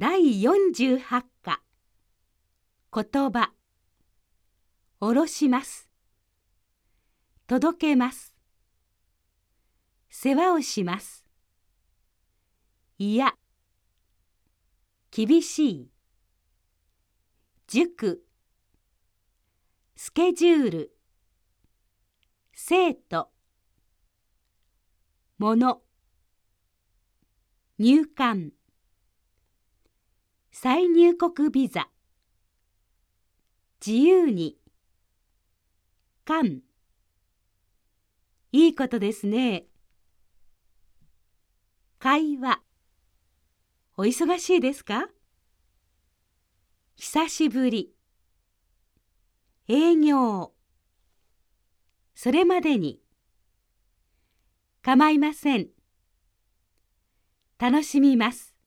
第48課。言葉。おろします。届けます。世話をします。いや。厳しい。塾。スケジュール。生徒。もの入管。再入国ビザ。自由に。間いいことですね。会話。お忙しいですか？久しぶり。営業。それまでに。構いません。楽しみます。